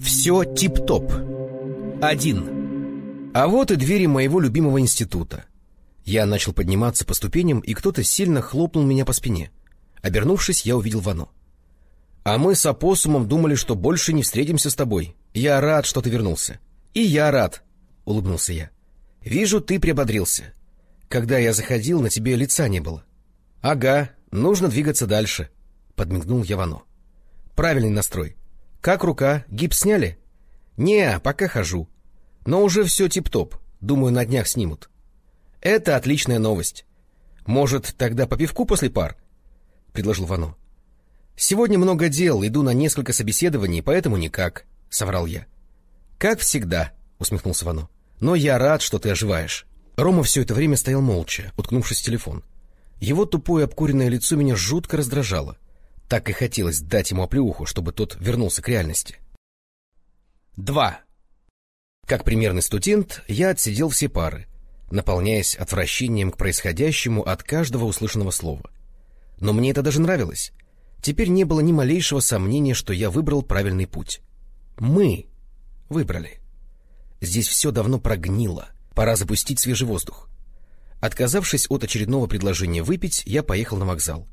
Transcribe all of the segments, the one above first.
Все тип-топ. Один. А вот и двери моего любимого института. Я начал подниматься по ступеням, и кто-то сильно хлопнул меня по спине. Обернувшись, я увидел Вано. «А мы с опоссумом думали, что больше не встретимся с тобой. Я рад, что ты вернулся». «И я рад», — улыбнулся я. «Вижу, ты приободрился. Когда я заходил, на тебе лица не было». «Ага, нужно двигаться дальше», — подмигнул я Вано. «Правильный настрой. Как рука? Гипс сняли?» «Не, пока хожу. Но уже все тип-топ. Думаю, на днях снимут». «Это отличная новость. Может, тогда по пивку после пар?» — предложил Вано. «Сегодня много дел, иду на несколько собеседований, поэтому никак», — соврал я. «Как всегда», — усмехнулся Вано. «Но я рад, что ты оживаешь». Рома все это время стоял молча, уткнувшись в телефон. Его тупое обкуренное лицо меня жутко раздражало. Так и хотелось дать ему оплеуху, чтобы тот вернулся к реальности. Два. Как примерный студент, я отсидел все пары, наполняясь отвращением к происходящему от каждого услышанного слова. Но мне это даже нравилось. Теперь не было ни малейшего сомнения, что я выбрал правильный путь. Мы выбрали. Здесь все давно прогнило. Пора запустить свежий воздух. Отказавшись от очередного предложения выпить, я поехал на вокзал.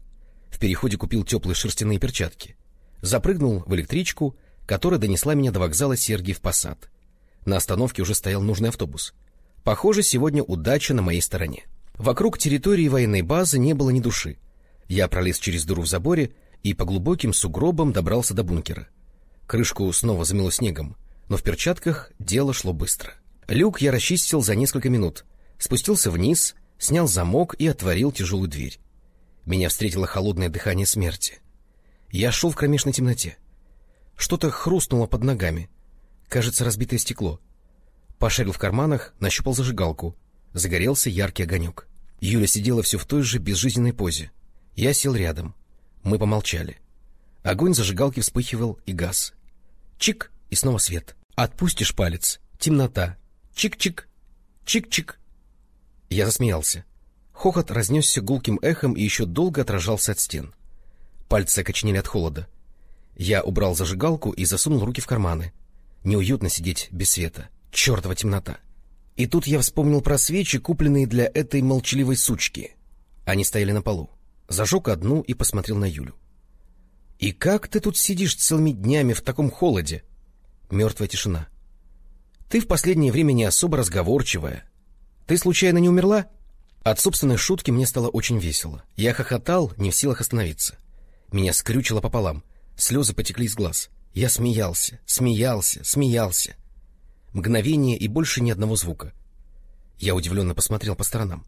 В переходе купил теплые шерстяные перчатки. Запрыгнул в электричку, которая донесла меня до вокзала Сергиев Посад. На остановке уже стоял нужный автобус. Похоже, сегодня удача на моей стороне. Вокруг территории военной базы не было ни души. Я пролез через дыру в заборе и по глубоким сугробам добрался до бункера. Крышку снова замело снегом, но в перчатках дело шло быстро. Люк я расчистил за несколько минут, спустился вниз, снял замок и отворил тяжелую дверь. Меня встретило холодное дыхание смерти. Я шел в кромешной темноте. Что-то хрустнуло под ногами. Кажется, разбитое стекло. Пошарил в карманах, нащупал зажигалку. Загорелся яркий огонек. Юля сидела все в той же безжизненной позе. Я сел рядом. Мы помолчали. Огонь зажигалки вспыхивал и газ. Чик, и снова свет. Отпустишь палец. Темнота. Чик-чик. Чик-чик. Я засмеялся. Хохот разнесся гулким эхом и еще долго отражался от стен. Пальцы окоченели от холода. Я убрал зажигалку и засунул руки в карманы. Неуютно сидеть без света. Чертова темнота. И тут я вспомнил про свечи, купленные для этой молчаливой сучки. Они стояли на полу. Зажег одну и посмотрел на Юлю. — И как ты тут сидишь целыми днями в таком холоде? Мертвая тишина. — Ты в последнее время не особо разговорчивая. Ты случайно не умерла? От собственной шутки мне стало очень весело. Я хохотал, не в силах остановиться. Меня скрючило пополам. Слезы потекли из глаз. Я смеялся, смеялся, смеялся. Мгновение и больше ни одного звука. Я удивленно посмотрел по сторонам.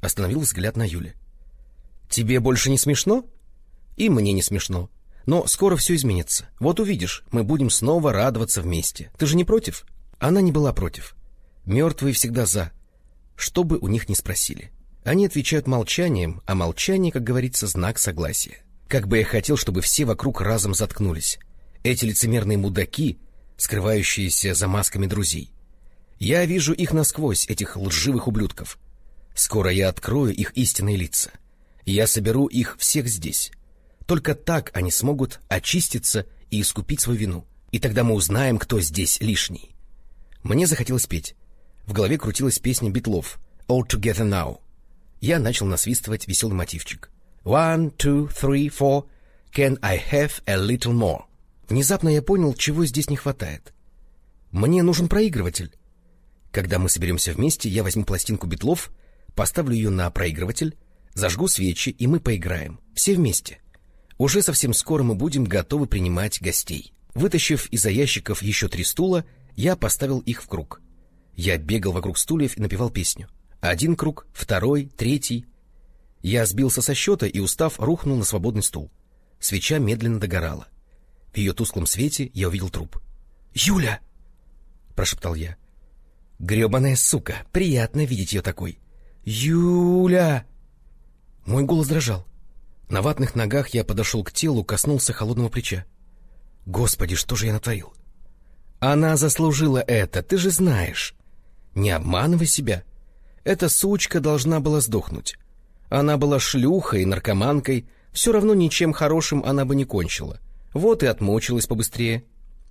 Остановил взгляд на Юле. Тебе больше не смешно? И мне не смешно. Но скоро все изменится. Вот увидишь, мы будем снова радоваться вместе. Ты же не против? Она не была против. Мертвые всегда за. Что бы у них ни спросили. Они отвечают молчанием, а молчание, как говорится, знак согласия. Как бы я хотел, чтобы все вокруг разом заткнулись. Эти лицемерные мудаки, скрывающиеся за масками друзей. Я вижу их насквозь, этих лживых ублюдков. Скоро я открою их истинные лица. Я соберу их всех здесь. Только так они смогут очиститься и искупить свою вину. И тогда мы узнаем, кто здесь лишний. Мне захотелось петь. В голове крутилась песня Битлов «All Together Now». Я начал насвистывать веселый мотивчик. «One, two, three, four, can I have a little more?» Внезапно я понял, чего здесь не хватает. Мне нужен проигрыватель. Когда мы соберемся вместе, я возьму пластинку Битлов, поставлю ее на проигрыватель, Зажгу свечи, и мы поиграем. Все вместе. Уже совсем скоро мы будем готовы принимать гостей. Вытащив из-за ящиков еще три стула, я поставил их в круг. Я бегал вокруг стульев и напевал песню. Один круг, второй, третий. Я сбился со счета и, устав, рухнул на свободный стул. Свеча медленно догорала. В ее тусклом свете я увидел труп. «Юля!» — прошептал я. «Гребаная сука! Приятно видеть ее такой!» «Юля!» Мой голос дрожал. На ватных ногах я подошел к телу, коснулся холодного плеча. Господи, что же я натворил? Она заслужила это, ты же знаешь. Не обманывай себя. Эта сучка должна была сдохнуть. Она была шлюхой, наркоманкой, все равно ничем хорошим она бы не кончила. Вот и отмучилась побыстрее.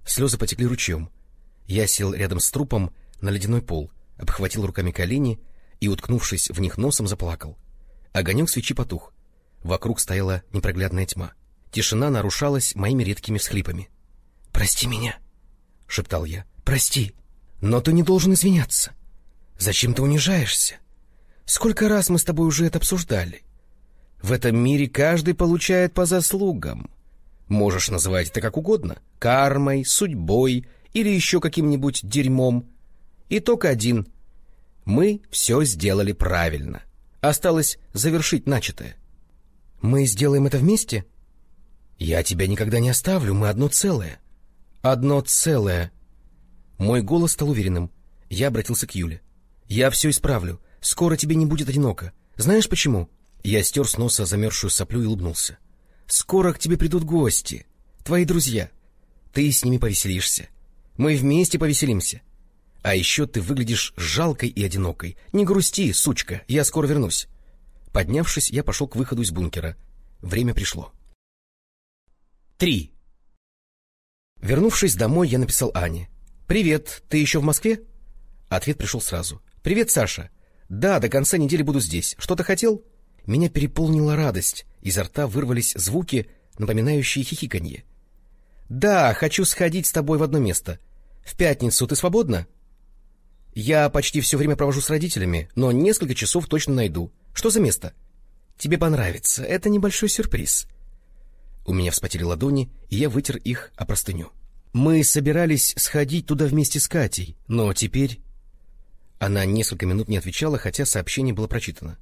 Слезы потекли ручьем. Я сел рядом с трупом на ледяной пол, обхватил руками колени и, уткнувшись в них носом, заплакал. Огонек свечи потух. Вокруг стояла непроглядная тьма. Тишина нарушалась моими редкими всхлипами. — Прости меня, — шептал я. — Прости. Но ты не должен извиняться. Зачем ты унижаешься? Сколько раз мы с тобой уже это обсуждали? В этом мире каждый получает по заслугам. Можешь называть это как угодно — кармой, судьбой или еще каким-нибудь дерьмом. Итог один. Мы все сделали правильно. Осталось завершить начатое. Мы сделаем это вместе? Я тебя никогда не оставлю, мы одно целое. Одно целое. Мой голос стал уверенным. Я обратился к Юле. Я все исправлю. Скоро тебе не будет одиноко. Знаешь почему? Я стер с носа замерзшую соплю и улыбнулся. Скоро к тебе придут гости, твои друзья. Ты с ними повеселишься. Мы вместе повеселимся. А еще ты выглядишь жалкой и одинокой. Не грусти, сучка, я скоро вернусь. Поднявшись, я пошел к выходу из бункера. Время пришло. Три. Вернувшись домой, я написал Ане. «Привет, ты еще в Москве?» Ответ пришел сразу. «Привет, Саша. Да, до конца недели буду здесь. Что-то хотел?» Меня переполнила радость. Изо рта вырвались звуки, напоминающие хихиканье. «Да, хочу сходить с тобой в одно место. В пятницу ты свободна?» «Я почти все время провожу с родителями, но несколько часов точно найду. Что за место?» «Тебе понравится. Это небольшой сюрприз». У меня вспотели ладони, и я вытер их о простыню. «Мы собирались сходить туда вместе с Катей, но теперь...» Она несколько минут не отвечала, хотя сообщение было прочитано.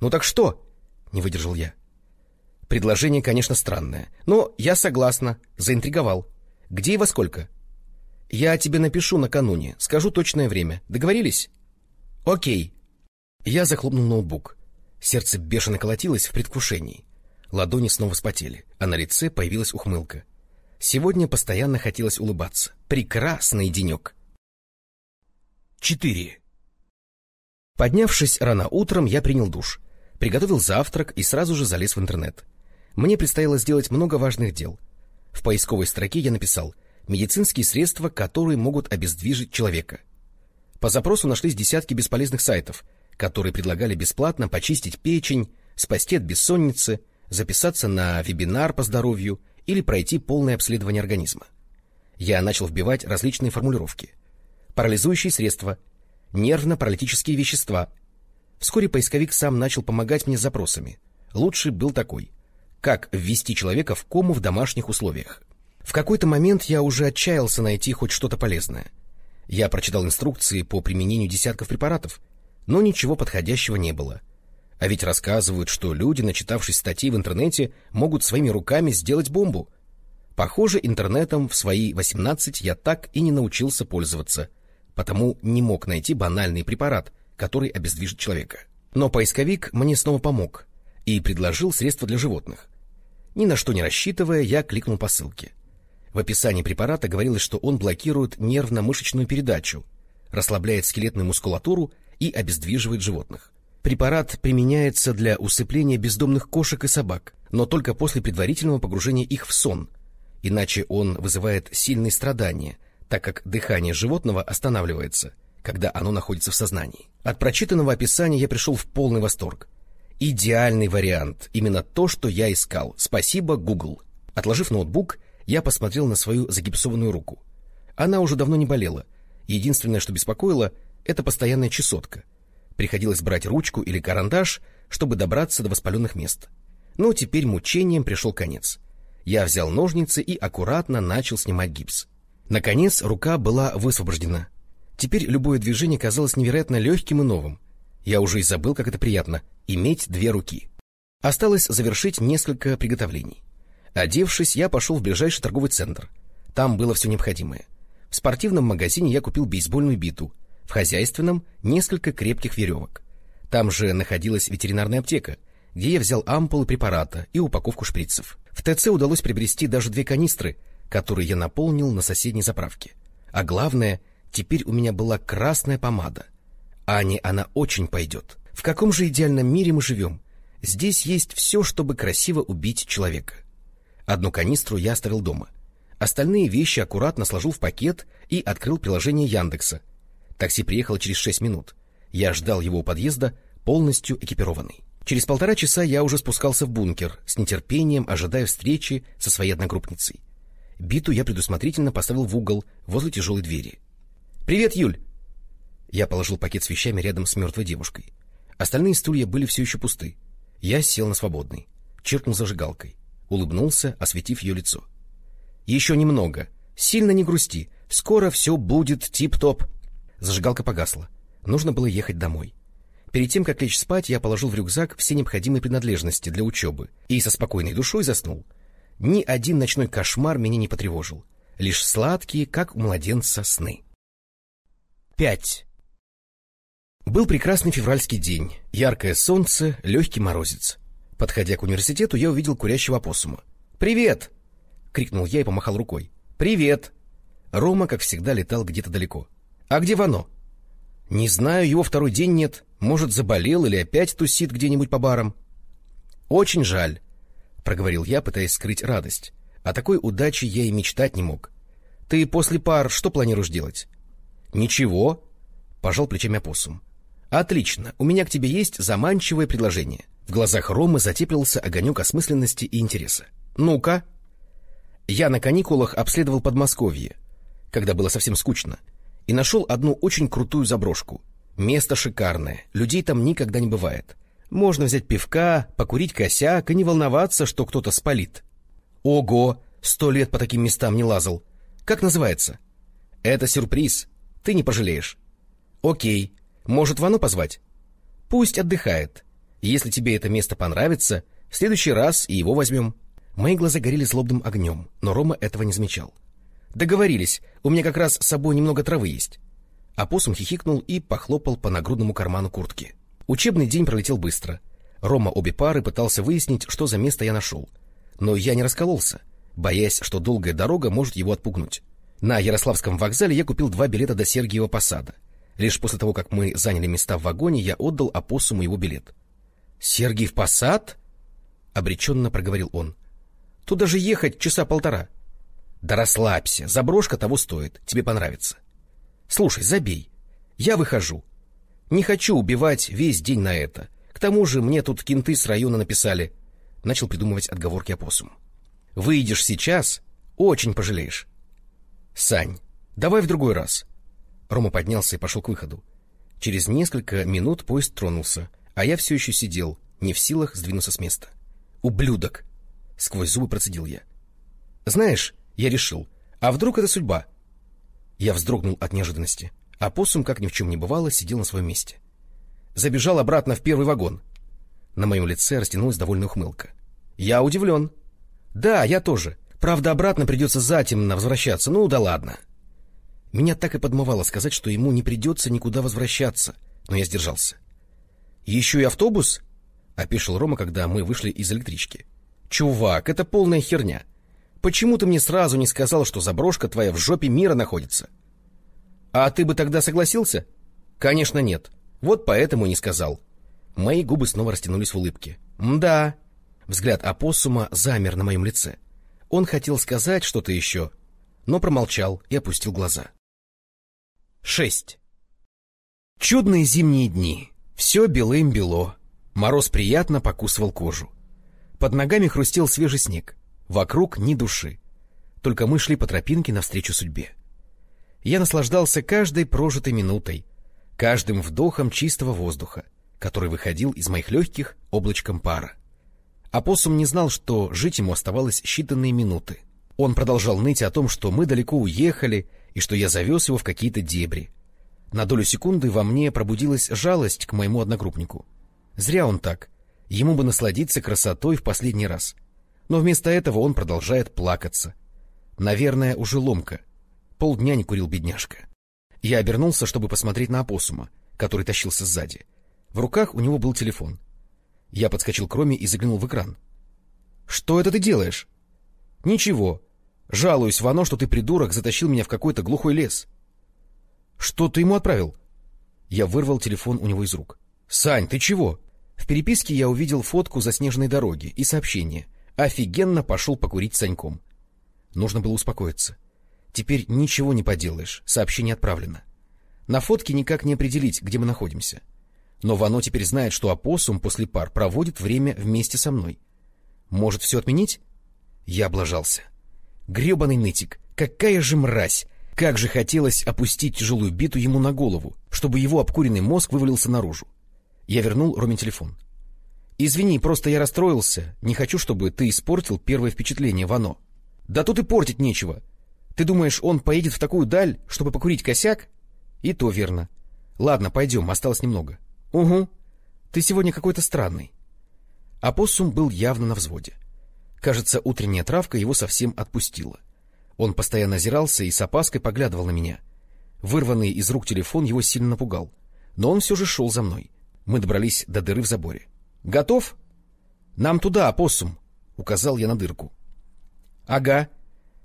«Ну так что?» — не выдержал я. Предложение, конечно, странное, но я согласна, заинтриговал. Где и во сколько? Я тебе напишу накануне, скажу точное время. Договорились? Окей. Я захлопнул ноутбук. Сердце бешено колотилось в предвкушении. Ладони снова вспотели, а на лице появилась ухмылка. Сегодня постоянно хотелось улыбаться. Прекрасный денек. Четыре. Поднявшись рано утром, я принял душ, приготовил завтрак и сразу же залез в интернет. Мне предстояло сделать много важных дел. В поисковой строке я написал «медицинские средства, которые могут обездвижить человека». По запросу нашлись десятки бесполезных сайтов, которые предлагали бесплатно почистить печень, спасти от бессонницы, записаться на вебинар по здоровью или пройти полное обследование организма. Я начал вбивать различные формулировки. Парализующие средства, нервно-паралитические вещества. Вскоре поисковик сам начал помогать мне с запросами. Лучший был такой как ввести человека в кому в домашних условиях. В какой-то момент я уже отчаялся найти хоть что-то полезное. Я прочитал инструкции по применению десятков препаратов, но ничего подходящего не было. А ведь рассказывают, что люди, начитавшись статей в интернете, могут своими руками сделать бомбу. Похоже, интернетом в свои 18 я так и не научился пользоваться, потому не мог найти банальный препарат, который обездвижит человека. Но поисковик мне снова помог и предложил средства для животных. Ни на что не рассчитывая, я кликнул по ссылке. В описании препарата говорилось, что он блокирует нервно-мышечную передачу, расслабляет скелетную мускулатуру и обездвиживает животных. Препарат применяется для усыпления бездомных кошек и собак, но только после предварительного погружения их в сон, иначе он вызывает сильные страдания, так как дыхание животного останавливается, когда оно находится в сознании. От прочитанного описания я пришел в полный восторг. Идеальный вариант. Именно то, что я искал. Спасибо, Google. Отложив ноутбук, я посмотрел на свою загипсованную руку. Она уже давно не болела. Единственное, что беспокоило, это постоянная чесотка. Приходилось брать ручку или карандаш, чтобы добраться до воспаленных мест. Но теперь мучением пришел конец. Я взял ножницы и аккуратно начал снимать гипс. Наконец, рука была высвобождена. Теперь любое движение казалось невероятно легким и новым. Я уже и забыл, как это приятно — иметь две руки. Осталось завершить несколько приготовлений. Одевшись, я пошел в ближайший торговый центр. Там было все необходимое. В спортивном магазине я купил бейсбольную биту, в хозяйственном — несколько крепких веревок. Там же находилась ветеринарная аптека, где я взял ампулы препарата и упаковку шприцев. В ТЦ удалось приобрести даже две канистры, которые я наполнил на соседней заправке. А главное, теперь у меня была красная помада — Ане она очень пойдет. В каком же идеальном мире мы живем? Здесь есть все, чтобы красиво убить человека. Одну канистру я оставил дома. Остальные вещи аккуратно сложил в пакет и открыл приложение Яндекса. Такси приехало через шесть минут. Я ждал его у подъезда, полностью экипированный. Через полтора часа я уже спускался в бункер, с нетерпением ожидая встречи со своей одногруппницей. Биту я предусмотрительно поставил в угол, возле тяжелой двери. «Привет, Юль!» Я положил пакет с вещами рядом с мертвой девушкой. Остальные стулья были все еще пусты. Я сел на свободный, чиркнул зажигалкой, улыбнулся, осветив ее лицо. Еще немного. Сильно не грусти. Скоро все будет тип-топ. Зажигалка погасла. Нужно было ехать домой. Перед тем, как лечь спать, я положил в рюкзак все необходимые принадлежности для учебы и со спокойной душой заснул. Ни один ночной кошмар меня не потревожил. Лишь сладкие, как у младенца, сны. Пять. Был прекрасный февральский день. Яркое солнце, легкий морозец. Подходя к университету, я увидел курящего опоссума. «Привет!» крикнул я и помахал рукой. «Привет!» Рома, как всегда, летал где-то далеко. «А где Вано?» «Не знаю, его второй день нет. Может, заболел или опять тусит где-нибудь по барам». «Очень жаль», — проговорил я, пытаясь скрыть радость. О такой удаче я и мечтать не мог. «Ты после пар что планируешь делать?» «Ничего», — пожал плечами опоссум. «Отлично, у меня к тебе есть заманчивое предложение». В глазах Ромы затеплился огонек осмысленности и интереса. «Ну-ка», я на каникулах обследовал Подмосковье, когда было совсем скучно, и нашел одну очень крутую заброшку. Место шикарное, людей там никогда не бывает. Можно взять пивка, покурить косяк и не волноваться, что кто-то спалит. Ого, сто лет по таким местам не лазал. Как называется? Это сюрприз, ты не пожалеешь. Окей, может Вану позвать? Пусть отдыхает. Если тебе это место понравится, в следующий раз и его возьмем. Мои глаза горели злобным огнем, но Рома этого не замечал. «Договорились, у меня как раз с собой немного травы есть». Апоссум хихикнул и похлопал по нагрудному карману куртки. Учебный день пролетел быстро. Рома обе пары пытался выяснить, что за место я нашел. Но я не раскололся, боясь, что долгая дорога может его отпугнуть. На Ярославском вокзале я купил два билета до Сергиева Посада. Лишь после того, как мы заняли места в вагоне, я отдал опоссуму его билет. — Сергиев Посад? — обреченно проговорил он. Туда же ехать часа полтора. Да расслабься, заброшка того стоит, тебе понравится. Слушай, забей. Я выхожу. Не хочу убивать весь день на это. К тому же мне тут кенты с района написали. Начал придумывать отговорки опоссум. Выйдешь сейчас, очень пожалеешь. Сань, давай в другой раз. Рома поднялся и пошел к выходу. Через несколько минут поезд тронулся, а я все еще сидел, не в силах сдвинуться с места. Ублюдок! — сквозь зубы процедил я. «Знаешь, я решил, а вдруг это судьба?» Я вздрогнул от неожиданности, а посум, как ни в чем не бывало, сидел на своем месте. Забежал обратно в первый вагон. На моем лице растянулась довольная ухмылка. «Я удивлен». «Да, я тоже. Правда, обратно придется затемно возвращаться. Ну да ладно». Меня так и подмывало сказать, что ему не придется никуда возвращаться, но я сдержался. «Еще и автобус?» — опешил Рома, когда мы вышли из электрички. Чувак, это полная херня. Почему ты мне сразу не сказал, что заброшка твоя в жопе мира находится? А ты бы тогда согласился? Конечно, нет. Вот поэтому и не сказал. Мои губы снова растянулись в улыбке. Да. Взгляд опоссума замер на моем лице. Он хотел сказать что-то еще, но промолчал и опустил глаза. Шесть. Чудные зимние дни. Все белым-бело. Мороз приятно покусывал кожу. Под ногами хрустел свежий снег. Вокруг ни души. Только мы шли по тропинке навстречу судьбе. Я наслаждался каждой прожитой минутой, каждым вдохом чистого воздуха, который выходил из моих легких облачком пара. Апоссум не знал, что жить ему оставалось считанные минуты. Он продолжал ныть о том, что мы далеко уехали и что я завез его в какие-то дебри. На долю секунды во мне пробудилась жалость к моему одногруппнику. Зря он так. Ему бы насладиться красотой в последний раз. Но вместо этого он продолжает плакаться. Наверное, уже ломка. Полдня не курил бедняжка. Я обернулся, чтобы посмотреть на опоссума, который тащился сзади. В руках у него был телефон. Я подскочил к Роме и заглянул в экран. — Что это ты делаешь? — Ничего. Жалуюсь в оно, что ты, придурок, затащил меня в какой-то глухой лес. — Что ты ему отправил? Я вырвал телефон у него из рук. — Сань, ты чего? — в переписке я увидел фотку заснеженной дороги и сообщение «Офигенно пошел покурить с Саньком». Нужно было успокоиться. Теперь ничего не поделаешь, сообщение отправлено. На фотке никак не определить, где мы находимся. Но Вано теперь знает, что опоссум после пар проводит время вместе со мной. Может, все отменить? Я облажался. Гребаный нытик, какая же мразь! Как же хотелось опустить тяжелую биту ему на голову, чтобы его обкуренный мозг вывалился наружу. Я вернул Роме телефон. — Извини, просто я расстроился. Не хочу, чтобы ты испортил первое впечатление, Вано. — Да тут и портить нечего. Ты думаешь, он поедет в такую даль, чтобы покурить косяк? И то верно. Ладно, пойдем, осталось немного. — Угу. Ты сегодня какой-то странный. Апоссум был явно на взводе. Кажется, утренняя травка его совсем отпустила. Он постоянно озирался и с опаской поглядывал на меня. Вырванный из рук телефон его сильно напугал. Но он все же шел за мной. Мы добрались до дыры в заборе. — Готов? — Нам туда, опоссум, — указал я на дырку. — Ага.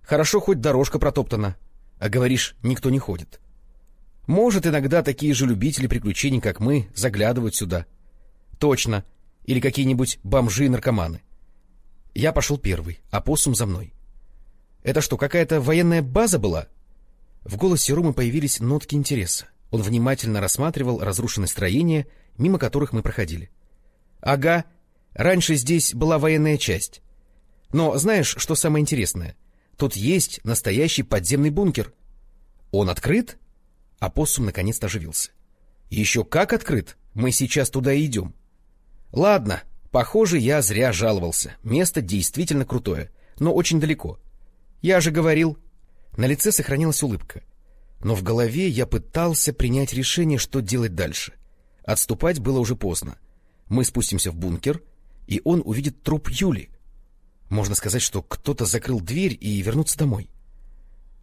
Хорошо, хоть дорожка протоптана. А говоришь, никто не ходит. Может, иногда такие же любители приключений, как мы, заглядывают сюда. Точно. Или какие-нибудь бомжи и наркоманы. Я пошел первый, а посум за мной. Это что, какая-то военная база была? В голосе Ромы появились нотки интереса. Он внимательно рассматривал разрушенные строения, мимо которых мы проходили. — Ага, раньше здесь была военная часть. Но знаешь, что самое интересное? Тут есть настоящий подземный бункер. Он открыт? Апоссум наконец-то оживился. — Еще как открыт! Мы сейчас туда и идем. — Ладно, похоже, я зря жаловался. Место действительно крутое, но очень далеко. Я же говорил... На лице сохранилась улыбка. Но в голове я пытался принять решение, что делать дальше. Отступать было уже поздно. Мы спустимся в бункер, и он увидит труп Юли. Можно сказать, что кто-то закрыл дверь и вернуться домой.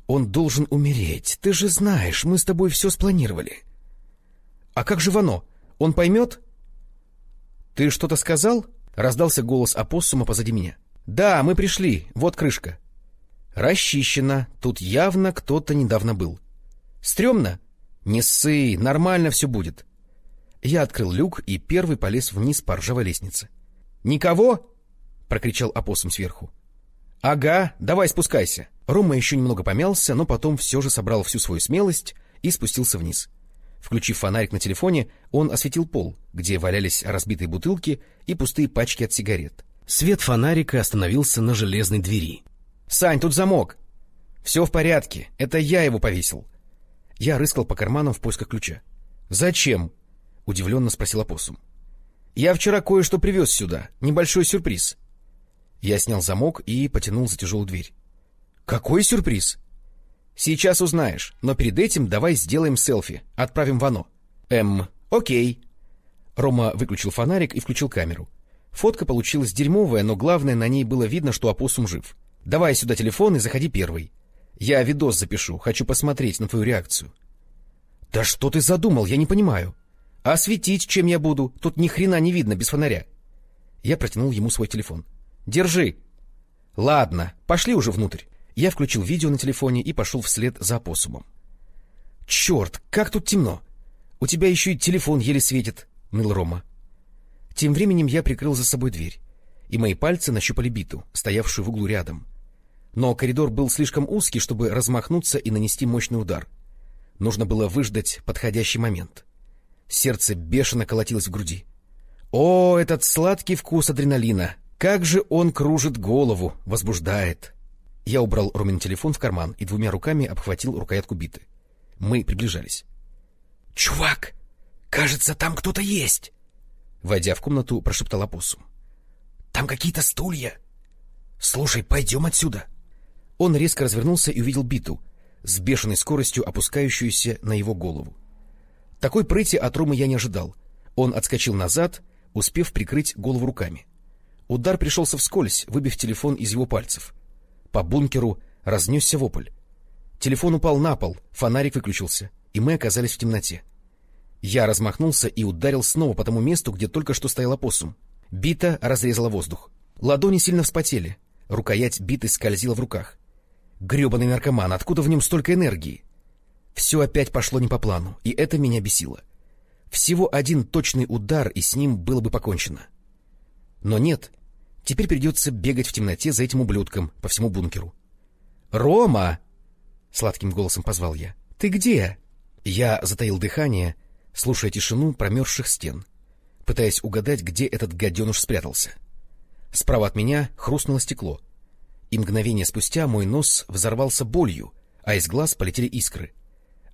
Он должен умереть. Ты же знаешь, мы с тобой все спланировали. А как же Вано? Он поймет? Ты что-то сказал? Раздался голос опоссума позади меня. Да, мы пришли. Вот крышка. Расчищено. Тут явно кто-то недавно был. Стремно? Не ссы, нормально все будет. Я открыл люк и первый полез вниз по ржавой лестнице. Никого? Прокричал опоссум сверху. Ага, давай спускайся. Рома еще немного помялся, но потом все же собрал всю свою смелость и спустился вниз. Включив фонарик на телефоне, он осветил пол, где валялись разбитые бутылки и пустые пачки от сигарет. Свет фонарика остановился на железной двери. — Сань, тут замок! — Все в порядке, это я его повесил. Я рыскал по карманам в поисках ключа. — Зачем? — удивленно спросил опоссум. — Я вчера кое-что привез сюда, небольшой сюрприз. Я снял замок и потянул за тяжелую дверь. — Какой сюрприз? — Сейчас узнаешь, но перед этим давай сделаем селфи, отправим в оно. — Эм, окей. Рома выключил фонарик и включил камеру. Фотка получилась дерьмовая, но главное, на ней было видно, что опоссум жив. — Давай сюда телефон и заходи первый. Я видос запишу, хочу посмотреть на твою реакцию. — Да что ты задумал, я не понимаю. А светить чем я буду? Тут ни хрена не видно без фонаря. Я протянул ему свой телефон. — Держи. — Ладно, пошли уже внутрь. Я включил видео на телефоне и пошел вслед за опоссумом. — Черт, как тут темно! У тебя еще и телефон еле светит, — ныл Рома. Тем временем я прикрыл за собой дверь, и мои пальцы нащупали биту, стоявшую в углу рядом — но коридор был слишком узкий, чтобы размахнуться и нанести мощный удар. Нужно было выждать подходящий момент. Сердце бешено колотилось в груди. О, этот сладкий вкус адреналина! Как же он кружит голову, возбуждает! Я убрал Ромин телефон в карман и двумя руками обхватил рукоятку биты. Мы приближались. — Чувак, кажется, там кто-то есть! Войдя в комнату, прошептал опоссум. — Там какие-то стулья! Слушай, пойдем отсюда! — он резко развернулся и увидел биту, с бешеной скоростью опускающуюся на его голову. Такой прыти от Ромы я не ожидал. Он отскочил назад, успев прикрыть голову руками. Удар пришелся вскользь, выбив телефон из его пальцев. По бункеру разнесся вопль. Телефон упал на пол, фонарик выключился, и мы оказались в темноте. Я размахнулся и ударил снова по тому месту, где только что стоял опоссум. Бита разрезала воздух. Ладони сильно вспотели. Рукоять биты скользила в руках. Гребаный наркоман, откуда в нем столько энергии? Все опять пошло не по плану, и это меня бесило. Всего один точный удар, и с ним было бы покончено. Но нет, теперь придется бегать в темноте за этим ублюдком по всему бункеру. «Рома!» — сладким голосом позвал я. «Ты где?» Я затаил дыхание, слушая тишину промерзших стен, пытаясь угадать, где этот гаденыш спрятался. Справа от меня хрустнуло стекло, и мгновение спустя мой нос взорвался болью, а из глаз полетели искры.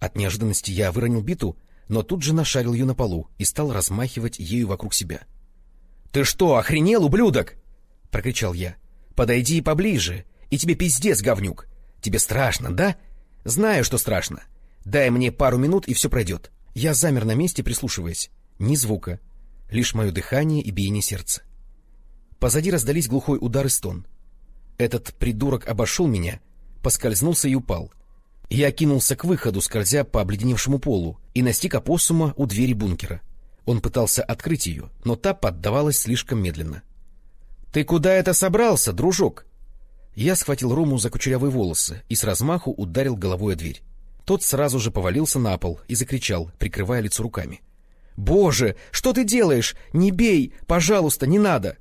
От неожиданности я выронил биту, но тут же нашарил ее на полу и стал размахивать ею вокруг себя. — Ты что, охренел, ублюдок? — прокричал я. — Подойди поближе, и тебе пиздец, говнюк. Тебе страшно, да? Знаю, что страшно. Дай мне пару минут, и все пройдет. Я замер на месте, прислушиваясь. Ни звука, лишь мое дыхание и биение сердца. Позади раздались глухой удар и стон. Этот придурок обошел меня, поскользнулся и упал. Я кинулся к выходу, скользя по обледеневшему полу, и настиг опоссума у двери бункера. Он пытался открыть ее, но та поддавалась слишком медленно. — Ты куда это собрался, дружок? Я схватил Рому за кучерявые волосы и с размаху ударил головой о дверь. Тот сразу же повалился на пол и закричал, прикрывая лицо руками. — Боже, что ты делаешь? Не бей! Пожалуйста, не надо!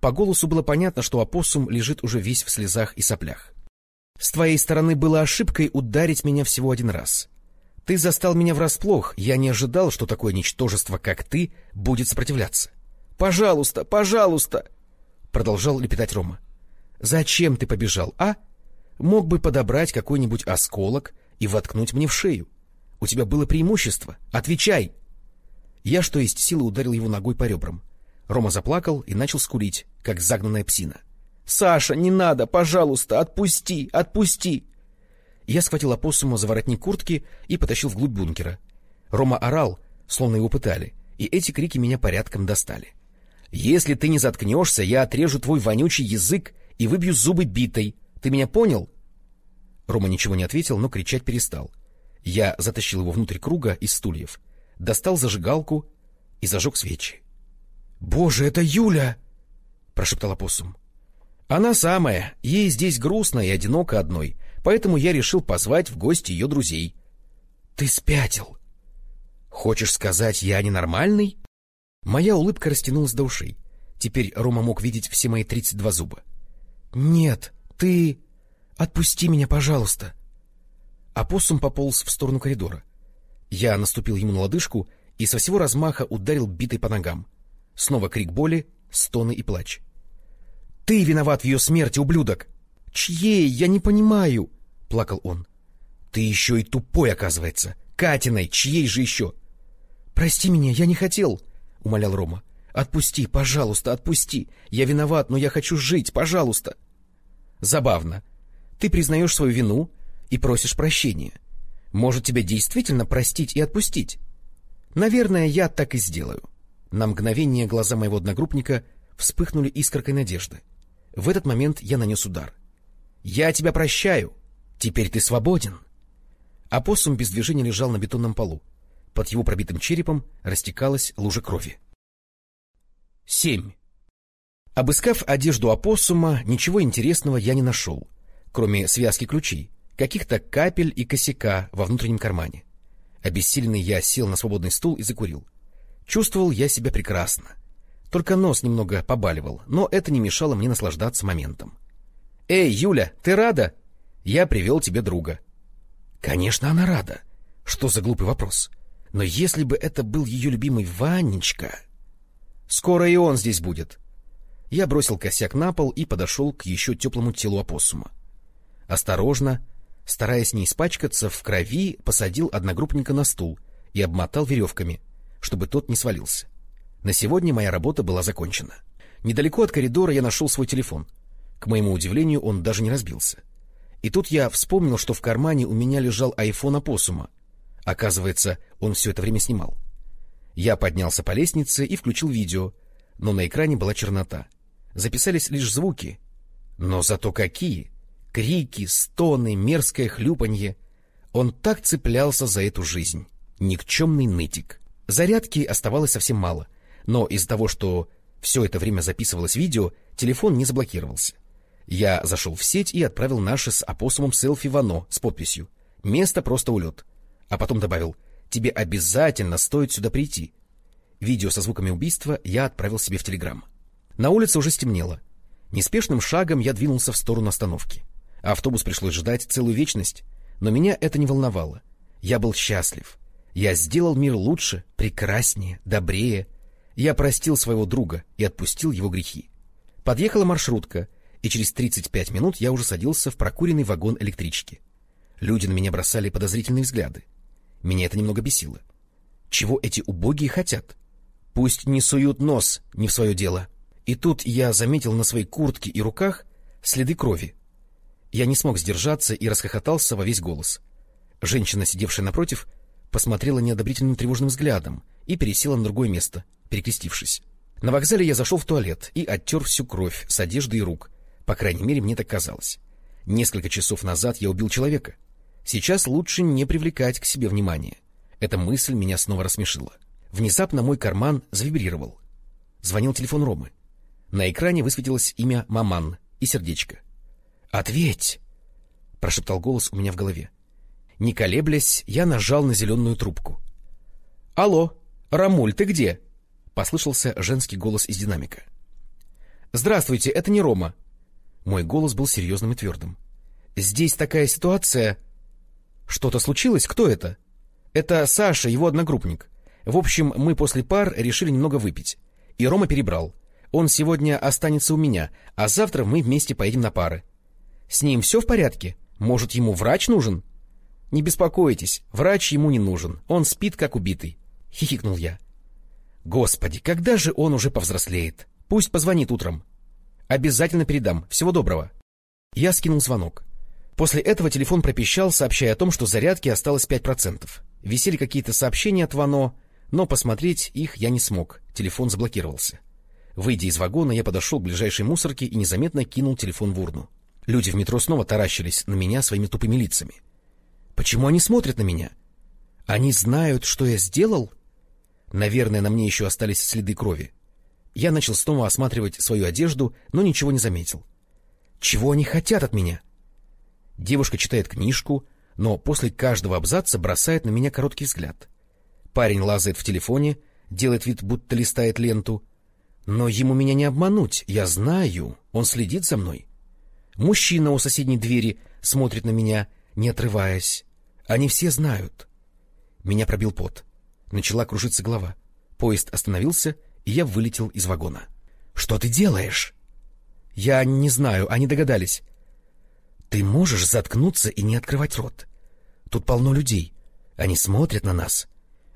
По голосу было понятно, что опоссум лежит уже весь в слезах и соплях. — С твоей стороны было ошибкой ударить меня всего один раз. Ты застал меня врасплох, я не ожидал, что такое ничтожество, как ты, будет сопротивляться. — Пожалуйста, пожалуйста! — продолжал лепетать Рома. — Зачем ты побежал, а? Мог бы подобрать какой-нибудь осколок и воткнуть мне в шею. У тебя было преимущество. Отвечай! Я, что есть силы, ударил его ногой по ребрам. Рома заплакал и начал скулить, как загнанная псина. — Саша, не надо, пожалуйста, отпусти, отпусти! Я схватил опоссума за воротник куртки и потащил вглубь бункера. Рома орал, словно его пытали, и эти крики меня порядком достали. — Если ты не заткнешься, я отрежу твой вонючий язык и выбью зубы битой. Ты меня понял? Рома ничего не ответил, но кричать перестал. Я затащил его внутрь круга из стульев, достал зажигалку и зажег свечи. — Боже, это Юля! — прошептал опоссум. — Она самая. Ей здесь грустно и одиноко одной, поэтому я решил позвать в гости ее друзей. — Ты спятил! — Хочешь сказать, я ненормальный? Моя улыбка растянулась до ушей. Теперь Рома мог видеть все мои тридцать два зуба. — Нет, ты... Отпусти меня, пожалуйста. Апоссум пополз в сторону коридора. Я наступил ему на лодыжку и со всего размаха ударил битой по ногам. Снова крик боли, стоны и плач. — Ты виноват в ее смерти, ублюдок! — Чьей? Я не понимаю! — плакал он. — Ты еще и тупой, оказывается. Катиной, чьей же еще? — Прости меня, я не хотел, — умолял Рома. — Отпусти, пожалуйста, отпусти. Я виноват, но я хочу жить, пожалуйста. Забавно. Ты признаешь свою вину и просишь прощения. Может, тебя действительно простить и отпустить? Наверное, я так и сделаю. На мгновение глаза моего одногруппника вспыхнули искоркой надежды. В этот момент я нанес удар. — Я тебя прощаю. Теперь ты свободен. Апоссум без движения лежал на бетонном полу. Под его пробитым черепом растекалась лужа крови. Семь. Обыскав одежду опоссума, ничего интересного я не нашел, кроме связки ключей, каких-то капель и косяка во внутреннем кармане. Обессиленный я сел на свободный стул и закурил. Чувствовал я себя прекрасно. Только нос немного побаливал, но это не мешало мне наслаждаться моментом. — Эй, Юля, ты рада? Я привел тебе друга. — Конечно, она рада. Что за глупый вопрос? Но если бы это был ее любимый Ванечка... Скоро и он здесь будет. Я бросил косяк на пол и подошел к еще теплому телу опоссума. Осторожно, стараясь не испачкаться, в крови посадил одногруппника на стул и обмотал веревками, чтобы тот не свалился. На сегодня моя работа была закончена. Недалеко от коридора я нашел свой телефон. К моему удивлению, он даже не разбился. И тут я вспомнил, что в кармане у меня лежал айфон опоссума. Оказывается, он все это время снимал. Я поднялся по лестнице и включил видео, но на экране была чернота. Записались лишь звуки. Но зато какие! Крики, стоны, мерзкое хлюпанье. Он так цеплялся за эту жизнь. Никчемный нытик. Зарядки оставалось совсем мало, но из-за того, что все это время записывалось видео, телефон не заблокировался. Я зашел в сеть и отправил наше с опоссумом селфи в оно с подписью «Место просто улет». А потом добавил «Тебе обязательно стоит сюда прийти». Видео со звуками убийства я отправил себе в Телеграм. На улице уже стемнело. Неспешным шагом я двинулся в сторону остановки. Автобус пришлось ждать целую вечность, но меня это не волновало. Я был счастлив. Я сделал мир лучше, прекраснее, добрее. Я простил своего друга и отпустил его грехи. Подъехала маршрутка, и через 35 минут я уже садился в прокуренный вагон электрички. Люди на меня бросали подозрительные взгляды. Меня это немного бесило. Чего эти убогие хотят? Пусть не суют нос не в свое дело. И тут я заметил на своей куртке и руках следы крови. Я не смог сдержаться и расхохотался во весь голос. Женщина, сидевшая напротив, посмотрела неодобрительным тревожным взглядом и пересела на другое место, перекрестившись. На вокзале я зашел в туалет и оттер всю кровь с одежды и рук. По крайней мере, мне так казалось. Несколько часов назад я убил человека. Сейчас лучше не привлекать к себе внимания. Эта мысль меня снова рассмешила. Внезапно мой карман завибрировал. Звонил телефон Ромы. На экране высветилось имя Маман и сердечко. «Ответь!» — прошептал голос у меня в голове. Не колеблясь, я нажал на зеленую трубку. «Алло, Рамуль, ты где?» — послышался женский голос из динамика. «Здравствуйте, это не Рома». Мой голос был серьезным и твердым. «Здесь такая ситуация...» «Что-то случилось? Кто это?» «Это Саша, его одногруппник. В общем, мы после пар решили немного выпить. И Рома перебрал. Он сегодня останется у меня, а завтра мы вместе поедем на пары. С ним все в порядке? Может, ему врач нужен? Не беспокойтесь, врач ему не нужен. Он спит, как убитый. Хихикнул я. Господи, когда же он уже повзрослеет? Пусть позвонит утром. Обязательно передам. Всего доброго. Я скинул звонок. После этого телефон пропищал, сообщая о том, что зарядки осталось 5%. Висели какие-то сообщения от Вано, но посмотреть их я не смог, телефон заблокировался. Выйдя из вагона, я подошел к ближайшей мусорке и незаметно кинул телефон в урну. Люди в метро снова таращились на меня своими тупыми лицами. Почему они смотрят на меня? Они знают, что я сделал? Наверное, на мне еще остались следы крови. Я начал снова осматривать свою одежду, но ничего не заметил. Чего они хотят от меня? Девушка читает книжку, но после каждого абзаца бросает на меня короткий взгляд. Парень лазает в телефоне, делает вид, будто листает ленту. Но ему меня не обмануть, я знаю, он следит за мной. Мужчина у соседней двери смотрит на меня, не отрываясь. Они все знают. Меня пробил пот. Начала кружиться голова. Поезд остановился, и я вылетел из вагона. — Что ты делаешь? — Я не знаю, они догадались. — Ты можешь заткнуться и не открывать рот? Тут полно людей. Они смотрят на нас.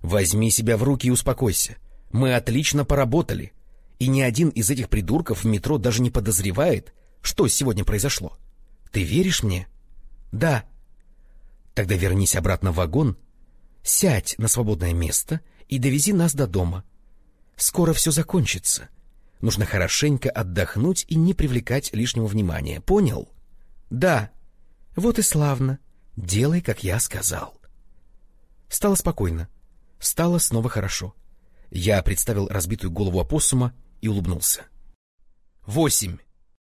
Возьми себя в руки и успокойся. Мы отлично поработали. И ни один из этих придурков в метро даже не подозревает, что сегодня произошло. Ты веришь мне? Да. Тогда вернись обратно в вагон, сядь на свободное место и довези нас до дома. Скоро все закончится. Нужно хорошенько отдохнуть и не привлекать лишнего внимания. Понял? Да. Вот и славно. Делай, как я сказал. Стало спокойно. Стало снова хорошо. Я представил разбитую голову опоссума и улыбнулся. Восемь.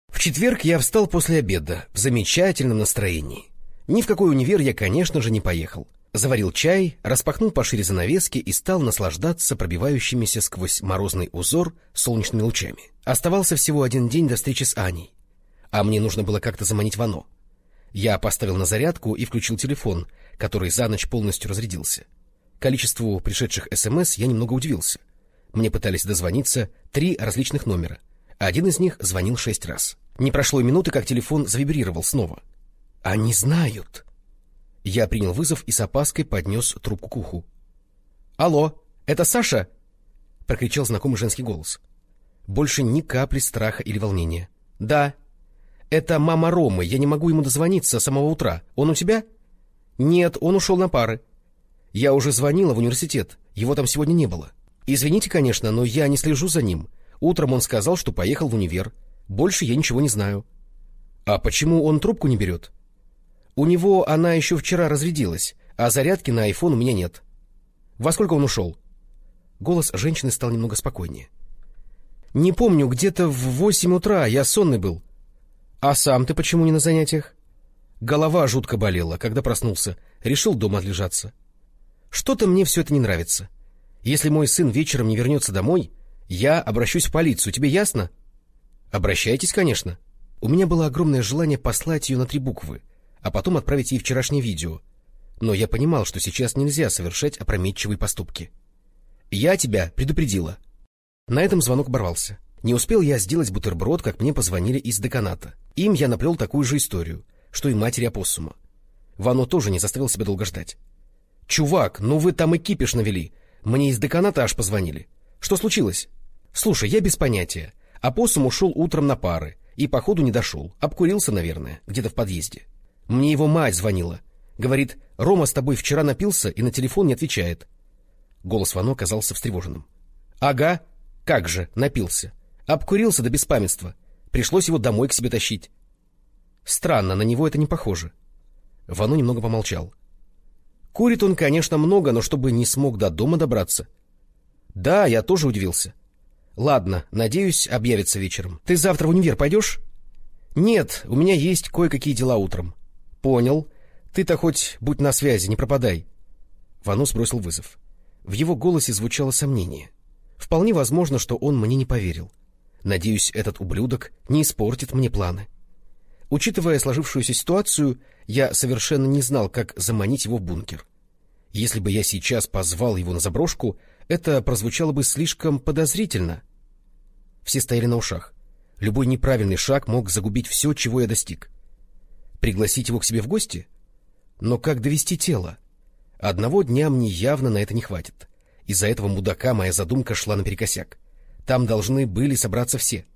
В четверг я встал после обеда в замечательном настроении. Ни в какой универ я, конечно же, не поехал. Заварил чай, распахнул пошире занавески и стал наслаждаться пробивающимися сквозь морозный узор солнечными лучами. Оставался всего один день до встречи с Аней. А мне нужно было как-то заманить Вано. Я поставил на зарядку и включил телефон, который за ночь полностью разрядился. Количеству пришедших СМС я немного удивился. Мне пытались дозвониться три различных номера. Один из них звонил шесть раз. Не прошло и минуты, как телефон завибрировал снова. «Они знают!» Я принял вызов и с опаской поднес трубку к уху. «Алло, это Саша?» — прокричал знакомый женский голос. Больше ни капли страха или волнения. «Да. Это мама Ромы. Я не могу ему дозвониться с самого утра. Он у тебя?» «Нет, он ушел на пары. Я уже звонила в университет. Его там сегодня не было. Извините, конечно, но я не слежу за ним. Утром он сказал, что поехал в универ. Больше я ничего не знаю. А почему он трубку не берет? У него она еще вчера разрядилась, а зарядки на айфон у меня нет. Во сколько он ушел? Голос женщины стал немного спокойнее. Не помню, где-то в восемь утра, я сонный был. А сам ты почему не на занятиях? Голова жутко болела, когда проснулся. Решил дома отлежаться. Что-то мне все это не нравится. Если мой сын вечером не вернется домой, я обращусь в полицию, тебе ясно? Обращайтесь, конечно. У меня было огромное желание послать ее на три буквы, а потом отправить ей вчерашнее видео. Но я понимал, что сейчас нельзя совершать опрометчивые поступки. «Я тебя предупредила». На этом звонок оборвался. Не успел я сделать бутерброд, как мне позвонили из деканата. Им я наплел такую же историю, что и матери опоссума. Вано тоже не заставил себя долго ждать. — Чувак, ну вы там и кипиш навели. Мне из деканата аж позвонили. Что случилось? — Слушай, я без понятия. Опоссум ушел утром на пары и, походу, не дошел. Обкурился, наверное, где-то в подъезде. Мне его мать звонила. Говорит, Рома с тобой вчера напился и на телефон не отвечает. Голос Вано казался встревоженным. — Ага, как же, напился. Обкурился до беспамятства. Пришлось его домой к себе тащить. Странно, на него это не похоже. Вано немного помолчал. Курит он, конечно, много, но чтобы не смог до дома добраться. Да, я тоже удивился. Ладно, надеюсь, объявится вечером. Ты завтра в универ пойдешь? Нет, у меня есть кое-какие дела утром. Понял. Ты-то хоть будь на связи, не пропадай. Вано сбросил вызов. В его голосе звучало сомнение. Вполне возможно, что он мне не поверил. Надеюсь, этот ублюдок не испортит мне планы. Учитывая сложившуюся ситуацию, я совершенно не знал, как заманить его в бункер. Если бы я сейчас позвал его на заброшку, это прозвучало бы слишком подозрительно. Все стояли на ушах. Любой неправильный шаг мог загубить все, чего я достиг. Пригласить его к себе в гости? Но как довести тело? Одного дня мне явно на это не хватит. Из-за этого мудака моя задумка шла наперекосяк. Там должны были собраться все.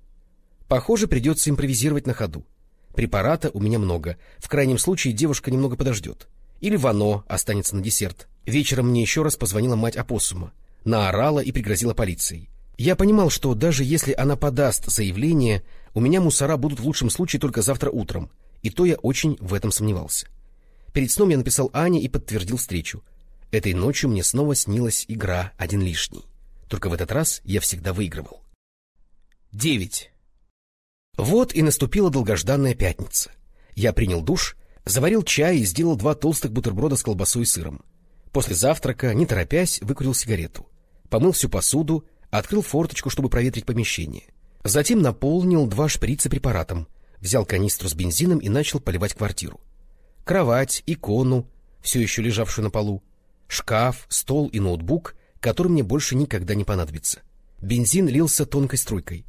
Похоже, придется импровизировать на ходу. Препарата у меня много. В крайнем случае девушка немного подождет. Или Вано останется на десерт. Вечером мне еще раз позвонила мать опоссума. Наорала и пригрозила полицией. Я понимал, что даже если она подаст заявление, у меня мусора будут в лучшем случае только завтра утром, и то я очень в этом сомневался. Перед сном я написал Ане и подтвердил встречу. Этой ночью мне снова снилась игра «Один лишний». Только в этот раз я всегда выигрывал. 9. Вот и наступила долгожданная пятница. Я принял душ, заварил чай и сделал два толстых бутерброда с колбасой и сыром. После завтрака, не торопясь, выкурил сигарету. Помыл всю посуду, открыл форточку, чтобы проветрить помещение. Затем наполнил два шприца препаратом, взял канистру с бензином и начал поливать квартиру. Кровать, икону, все еще лежавшую на полу, шкаф, стол и ноутбук который мне больше никогда не понадобится. Бензин лился тонкой струйкой.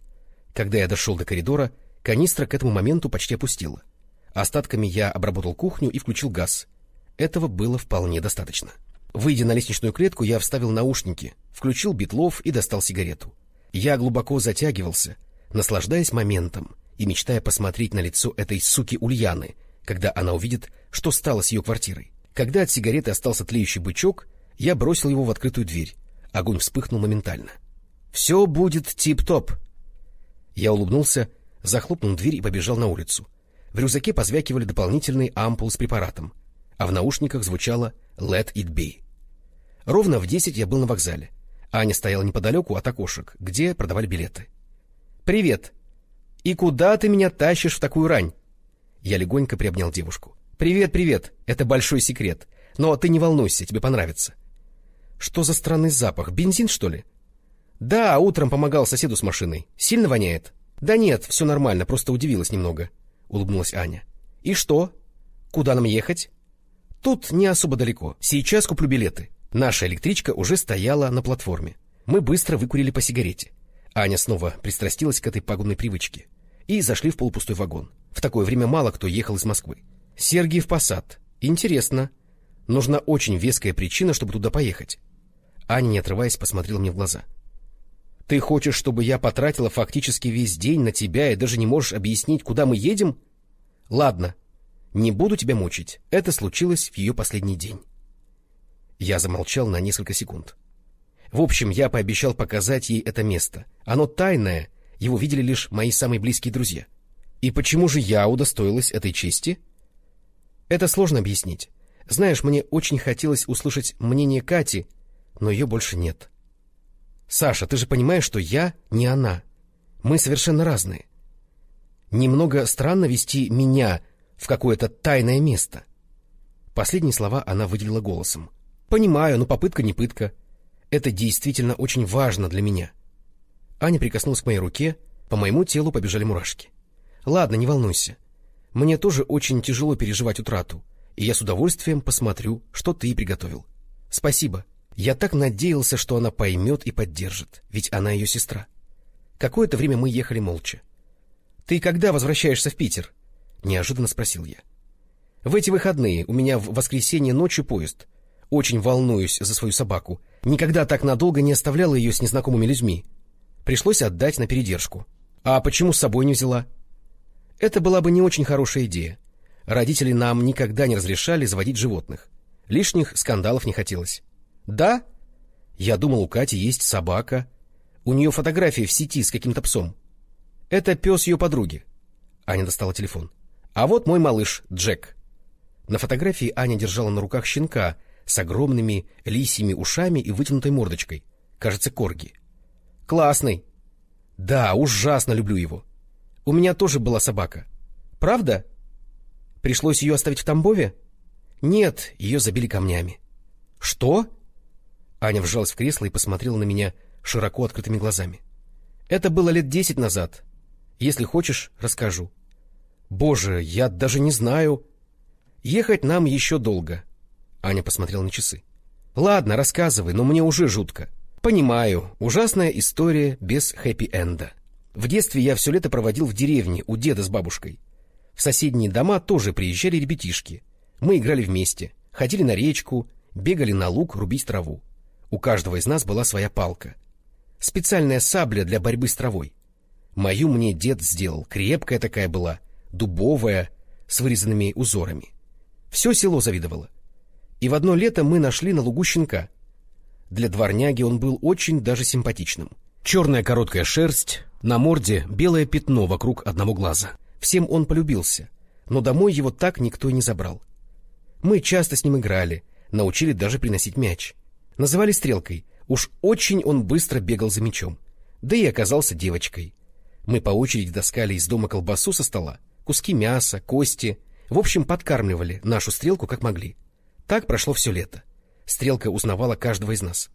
Когда я дошел до коридора, канистра к этому моменту почти опустила. Остатками я обработал кухню и включил газ. Этого было вполне достаточно. Выйдя на лестничную клетку, я вставил наушники, включил битлов и достал сигарету. Я глубоко затягивался, наслаждаясь моментом и мечтая посмотреть на лицо этой суки Ульяны, когда она увидит, что стало с ее квартирой. Когда от сигареты остался тлеющий бычок, я бросил его в открытую дверь. Огонь вспыхнул моментально. «Все будет тип-топ!» Я улыбнулся, захлопнул дверь и побежал на улицу. В рюкзаке позвякивали дополнительные ампулы с препаратом, а в наушниках звучало «Let it be». Ровно в десять я был на вокзале. Аня стояла неподалеку от окошек, где продавали билеты. «Привет! И куда ты меня тащишь в такую рань?» Я легонько приобнял девушку. «Привет, привет! Это большой секрет. Но ты не волнуйся, тебе понравится. Что за странный запах? Бензин, что ли? Да, утром помогал соседу с машиной. Сильно воняет? Да нет, все нормально, просто удивилась немного. Улыбнулась Аня. И что? Куда нам ехать? Тут не особо далеко. Сейчас куплю билеты. Наша электричка уже стояла на платформе. Мы быстро выкурили по сигарете. Аня снова пристрастилась к этой пагубной привычке. И зашли в полупустой вагон. В такое время мало кто ехал из Москвы. Сергиев Посад. Интересно. Нужна очень веская причина, чтобы туда поехать. Аня, не отрываясь, посмотрела мне в глаза. — Ты хочешь, чтобы я потратила фактически весь день на тебя и даже не можешь объяснить, куда мы едем? — Ладно, не буду тебя мучить. Это случилось в ее последний день. Я замолчал на несколько секунд. В общем, я пообещал показать ей это место. Оно тайное, его видели лишь мои самые близкие друзья. И почему же я удостоилась этой чести? Это сложно объяснить. Знаешь, мне очень хотелось услышать мнение Кати, но ее больше нет. Саша, ты же понимаешь, что я не она. Мы совершенно разные. Немного странно вести меня в какое-то тайное место. Последние слова она выделила голосом. Понимаю, но попытка не пытка. Это действительно очень важно для меня. Аня прикоснулась к моей руке, по моему телу побежали мурашки. Ладно, не волнуйся. Мне тоже очень тяжело переживать утрату, и я с удовольствием посмотрю, что ты приготовил. Спасибо. Я так надеялся, что она поймет и поддержит, ведь она ее сестра. Какое-то время мы ехали молча. — Ты когда возвращаешься в Питер? — неожиданно спросил я. — В эти выходные у меня в воскресенье ночью поезд. Очень волнуюсь за свою собаку. Никогда так надолго не оставляла ее с незнакомыми людьми. Пришлось отдать на передержку. А почему с собой не взяла? Это была бы не очень хорошая идея. Родители нам никогда не разрешали заводить животных. Лишних скандалов не хотелось. Да? Я думал, у Кати есть собака. У нее фотографии в сети с каким-то псом. Это пес ее подруги. Аня достала телефон. А вот мой малыш, Джек. На фотографии Аня держала на руках щенка с огромными лисьими ушами и вытянутой мордочкой. Кажется, корги. Классный. Да, ужасно люблю его. У меня тоже была собака. Правда? Пришлось ее оставить в Тамбове? Нет, ее забили камнями. Что? Аня вжалась в кресло и посмотрела на меня широко открытыми глазами. Это было лет десять назад. Если хочешь, расскажу. Боже, я даже не знаю. Ехать нам еще долго. Аня посмотрела на часы. Ладно, рассказывай, но мне уже жутко. Понимаю, ужасная история без хэппи-энда. В детстве я все лето проводил в деревне у деда с бабушкой. В соседние дома тоже приезжали ребятишки. Мы играли вместе, ходили на речку, бегали на луг рубить траву. У каждого из нас была своя палка. Специальная сабля для борьбы с травой. Мою мне дед сделал, крепкая такая была, дубовая, с вырезанными узорами. Все село завидовало. И в одно лето мы нашли на лугу щенка. Для дворняги он был очень даже симпатичным. Черная короткая шерсть, на морде белое пятно вокруг одного глаза. Всем он полюбился, но домой его так никто и не забрал. Мы часто с ним играли, научили даже приносить мяч. Называли стрелкой, уж очень он быстро бегал за мячом. Да и оказался девочкой. Мы по очереди доскали из дома колбасу со стола, куски мяса, кости. В общем, подкармливали нашу стрелку как могли. Так прошло все лето. Стрелка узнавала каждого из нас.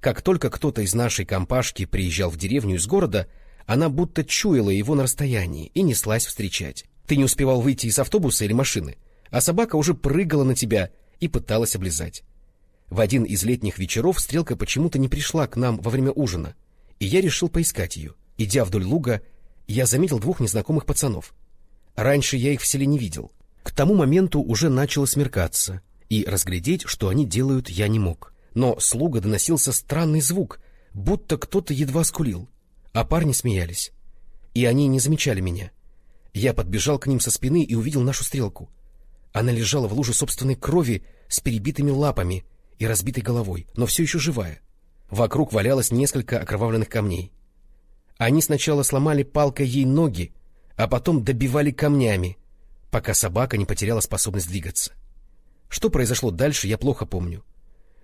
Как только кто-то из нашей компашки приезжал в деревню из города, она будто чуяла его на расстоянии и неслась встречать. Ты не успевал выйти из автобуса или машины, а собака уже прыгала на тебя и пыталась облизать. В один из летних вечеров Стрелка почему-то не пришла к нам во время ужина, и я решил поискать ее. Идя вдоль луга, я заметил двух незнакомых пацанов. Раньше я их в селе не видел. К тому моменту уже начало смеркаться, и разглядеть, что они делают, я не мог. Но с луга доносился странный звук, будто кто-то едва скулил, а парни смеялись. И они не замечали меня. Я подбежал к ним со спины и увидел нашу стрелку. Она лежала в луже собственной крови с перебитыми лапами и разбитой головой, но все еще живая. Вокруг валялось несколько окровавленных камней. Они сначала сломали палкой ей ноги, а потом добивали камнями, пока собака не потеряла способность двигаться. Что произошло дальше, я плохо помню.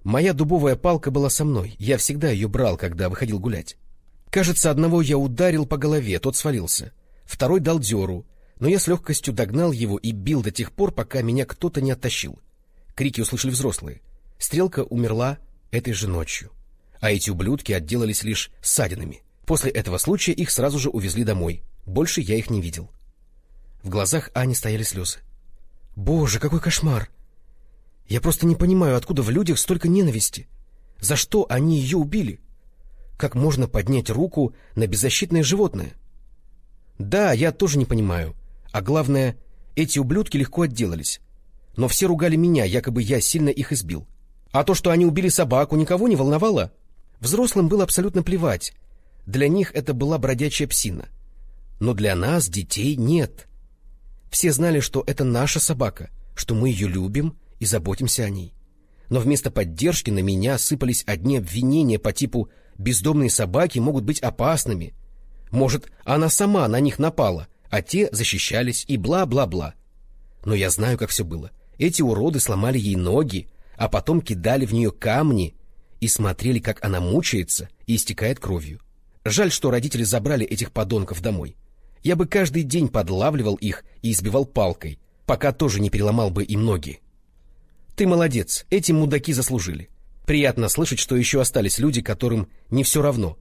Моя дубовая палка была со мной, я всегда ее брал, когда выходил гулять. Кажется, одного я ударил по голове, тот свалился. Второй дал дёру, но я с легкостью догнал его и бил до тех пор, пока меня кто-то не оттащил. Крики услышали взрослые. Стрелка умерла этой же ночью, а эти ублюдки отделались лишь ссадинами. После этого случая их сразу же увезли домой. Больше я их не видел. В глазах Ани стояли слезы. «Боже, какой кошмар! Я просто не понимаю, откуда в людях столько ненависти. За что они ее убили? Как можно поднять руку на беззащитное животное? Да, я тоже не понимаю. А главное, эти ублюдки легко отделались. Но все ругали меня, якобы я сильно их избил. А то, что они убили собаку, никого не волновало? Взрослым было абсолютно плевать. Для них это была бродячая псина. Но для нас, детей, нет. Все знали, что это наша собака, что мы ее любим и заботимся о ней. Но вместо поддержки на меня сыпались одни обвинения по типу «бездомные собаки могут быть опасными», может, она сама на них напала, а те защищались и бла-бла-бла. Но я знаю, как все было. Эти уроды сломали ей ноги, а потом кидали в нее камни и смотрели, как она мучается и истекает кровью. Жаль, что родители забрали этих подонков домой. Я бы каждый день подлавливал их и избивал палкой, пока тоже не переломал бы им ноги. Ты молодец, эти мудаки заслужили. Приятно слышать, что еще остались люди, которым не все равно,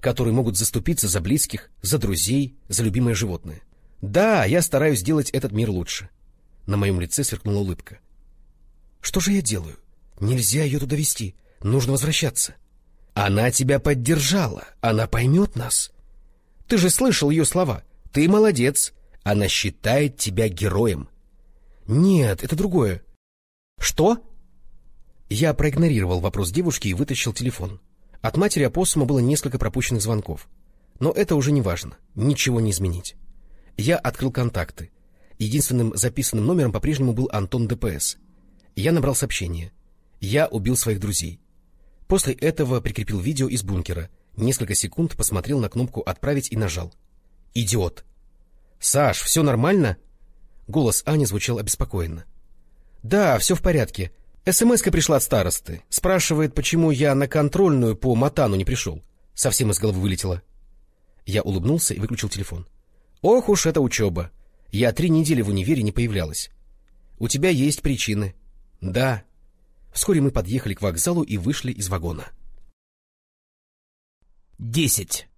которые могут заступиться за близких, за друзей, за любимое животное. Да, я стараюсь сделать этот мир лучше. На моем лице сверкнула улыбка. Что же я делаю? Нельзя ее туда вести. Нужно возвращаться. Она тебя поддержала. Она поймет нас. Ты же слышал ее слова. Ты молодец. Она считает тебя героем. Нет, это другое. Что? Я проигнорировал вопрос девушки и вытащил телефон. От матери опоссума было несколько пропущенных звонков. Но это уже не важно. Ничего не изменить. Я открыл контакты. Единственным записанным номером по-прежнему был Антон ДПС. Я набрал сообщение. Я убил своих друзей. После этого прикрепил видео из бункера. Несколько секунд посмотрел на кнопку «Отправить» и нажал. «Идиот!» «Саш, все нормально?» Голос Ани звучал обеспокоенно. «Да, все в порядке. СМС-ка пришла от старосты. Спрашивает, почему я на контрольную по Матану не пришел. Совсем из головы вылетело». Я улыбнулся и выключил телефон. «Ох уж эта учеба! Я три недели в универе не появлялась. У тебя есть причины». «Да». Вскоре мы подъехали к вокзалу и вышли из вагона. Десять.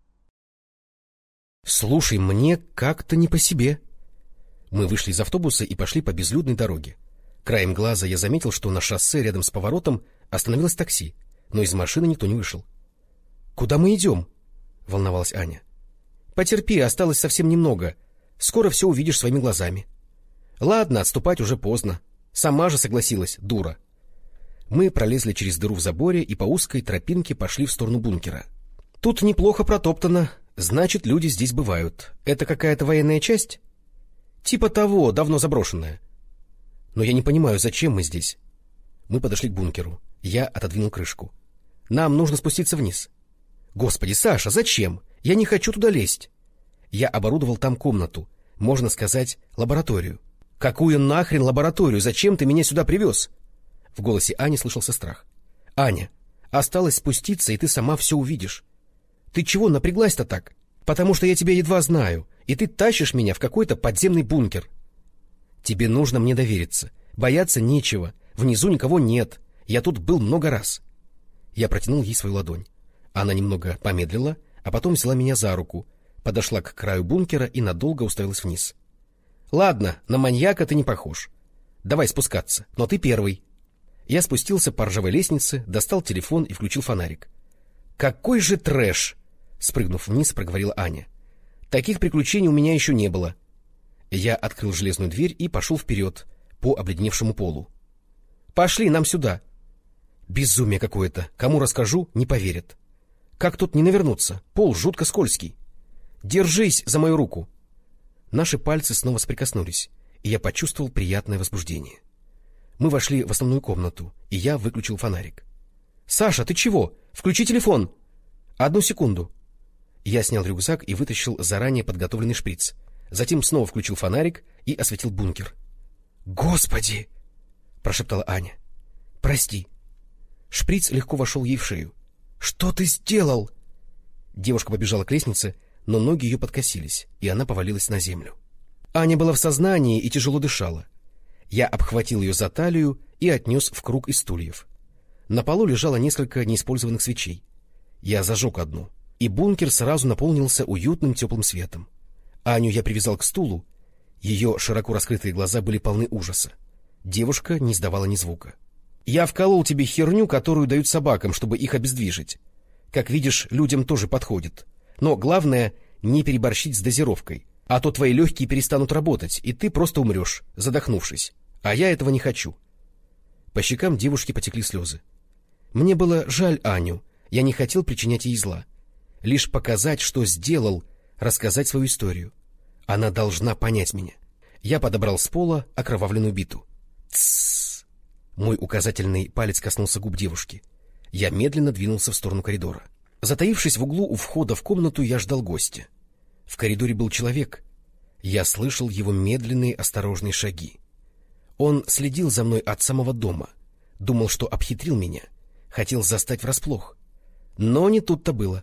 Слушай, мне как-то не по себе. Мы вышли из автобуса и пошли по безлюдной дороге. Краем глаза я заметил, что на шоссе рядом с поворотом остановилось такси, но из машины никто не вышел. — Куда мы идем? — волновалась Аня. — Потерпи, осталось совсем немного. Скоро все увидишь своими глазами. — Ладно, отступать уже поздно. Сама же согласилась, дура. Мы пролезли через дыру в заборе и по узкой тропинке пошли в сторону бункера. Тут неплохо протоптано, значит, люди здесь бывают. Это какая-то военная часть? Типа того, давно заброшенная. Но я не понимаю, зачем мы здесь? Мы подошли к бункеру. Я отодвинул крышку. Нам нужно спуститься вниз. Господи, Саша, зачем? Я не хочу туда лезть. Я оборудовал там комнату, можно сказать, лабораторию. — Какую нахрен лабораторию? Зачем ты меня сюда привез? В голосе Ани слышался страх. — Аня, осталось спуститься, и ты сама все увидишь. Ты чего напряглась-то так? Потому что я тебя едва знаю, и ты тащишь меня в какой-то подземный бункер. Тебе нужно мне довериться. Бояться нечего. Внизу никого нет. Я тут был много раз. Я протянул ей свою ладонь. Она немного помедлила, а потом взяла меня за руку, подошла к краю бункера и надолго уставилась вниз. —— Ладно, на маньяка ты не похож. Давай спускаться, но ты первый. Я спустился по ржавой лестнице, достал телефон и включил фонарик. — Какой же трэш! — спрыгнув вниз, проговорила Аня. — Таких приключений у меня еще не было. Я открыл железную дверь и пошел вперед, по обледеневшему полу. — Пошли, нам сюда! Безумие какое-то. Кому расскажу, не поверят. Как тут не навернуться? Пол жутко скользкий. Держись за мою руку. Наши пальцы снова соприкоснулись, и я почувствовал приятное возбуждение. Мы вошли в основную комнату, и я выключил фонарик. — Саша, ты чего? Включи телефон! — Одну секунду. Я снял рюкзак и вытащил заранее подготовленный шприц. Затем снова включил фонарик и осветил бункер. — Господи! — прошептала Аня. — Прости. Шприц легко вошел ей в шею. — Что ты сделал? Девушка побежала к лестнице, но ноги ее подкосились, и она повалилась на землю. Аня была в сознании и тяжело дышала. Я обхватил ее за талию и отнес в круг из стульев. На полу лежало несколько неиспользованных свечей. Я зажег одну, и бункер сразу наполнился уютным теплым светом. Аню я привязал к стулу. Ее широко раскрытые глаза были полны ужаса. Девушка не издавала ни звука. — Я вколол тебе херню, которую дают собакам, чтобы их обездвижить. Как видишь, людям тоже подходит. Но главное — не переборщить с дозировкой, а то твои легкие перестанут работать, и ты просто умрешь, задохнувшись. А я этого не хочу. По щекам девушки потекли слезы. Мне было жаль Аню, я не хотел причинять ей зла. Лишь показать, что сделал, рассказать свою историю. Она должна понять меня. Я подобрал с пола окровавленную биту. Тссс! Мой указательный палец коснулся губ девушки. Я медленно двинулся в сторону коридора. Затаившись в углу у входа в комнату, я ждал гостя. В коридоре был человек. Я слышал его медленные осторожные шаги. Он следил за мной от самого дома. Думал, что обхитрил меня. Хотел застать врасплох. Но не тут-то было.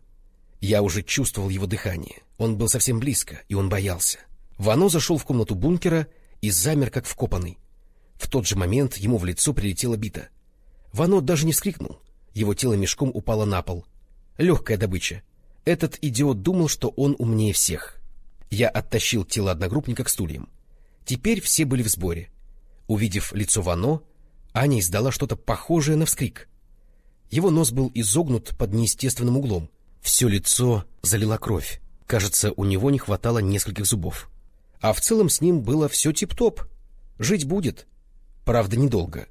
Я уже чувствовал его дыхание. Он был совсем близко, и он боялся. Вано зашел в комнату бункера и замер, как вкопанный. В тот же момент ему в лицо прилетела бита. Вано даже не вскрикнул. Его тело мешком упало на пол — Легкая добыча. Этот идиот думал, что он умнее всех. Я оттащил тело одногруппника к стульям. Теперь все были в сборе. Увидев лицо Вано, Аня издала что-то похожее на вскрик. Его нос был изогнут под неестественным углом. Все лицо залила кровь. Кажется, у него не хватало нескольких зубов. А в целом с ним было все тип-топ. Жить будет. Правда, недолго.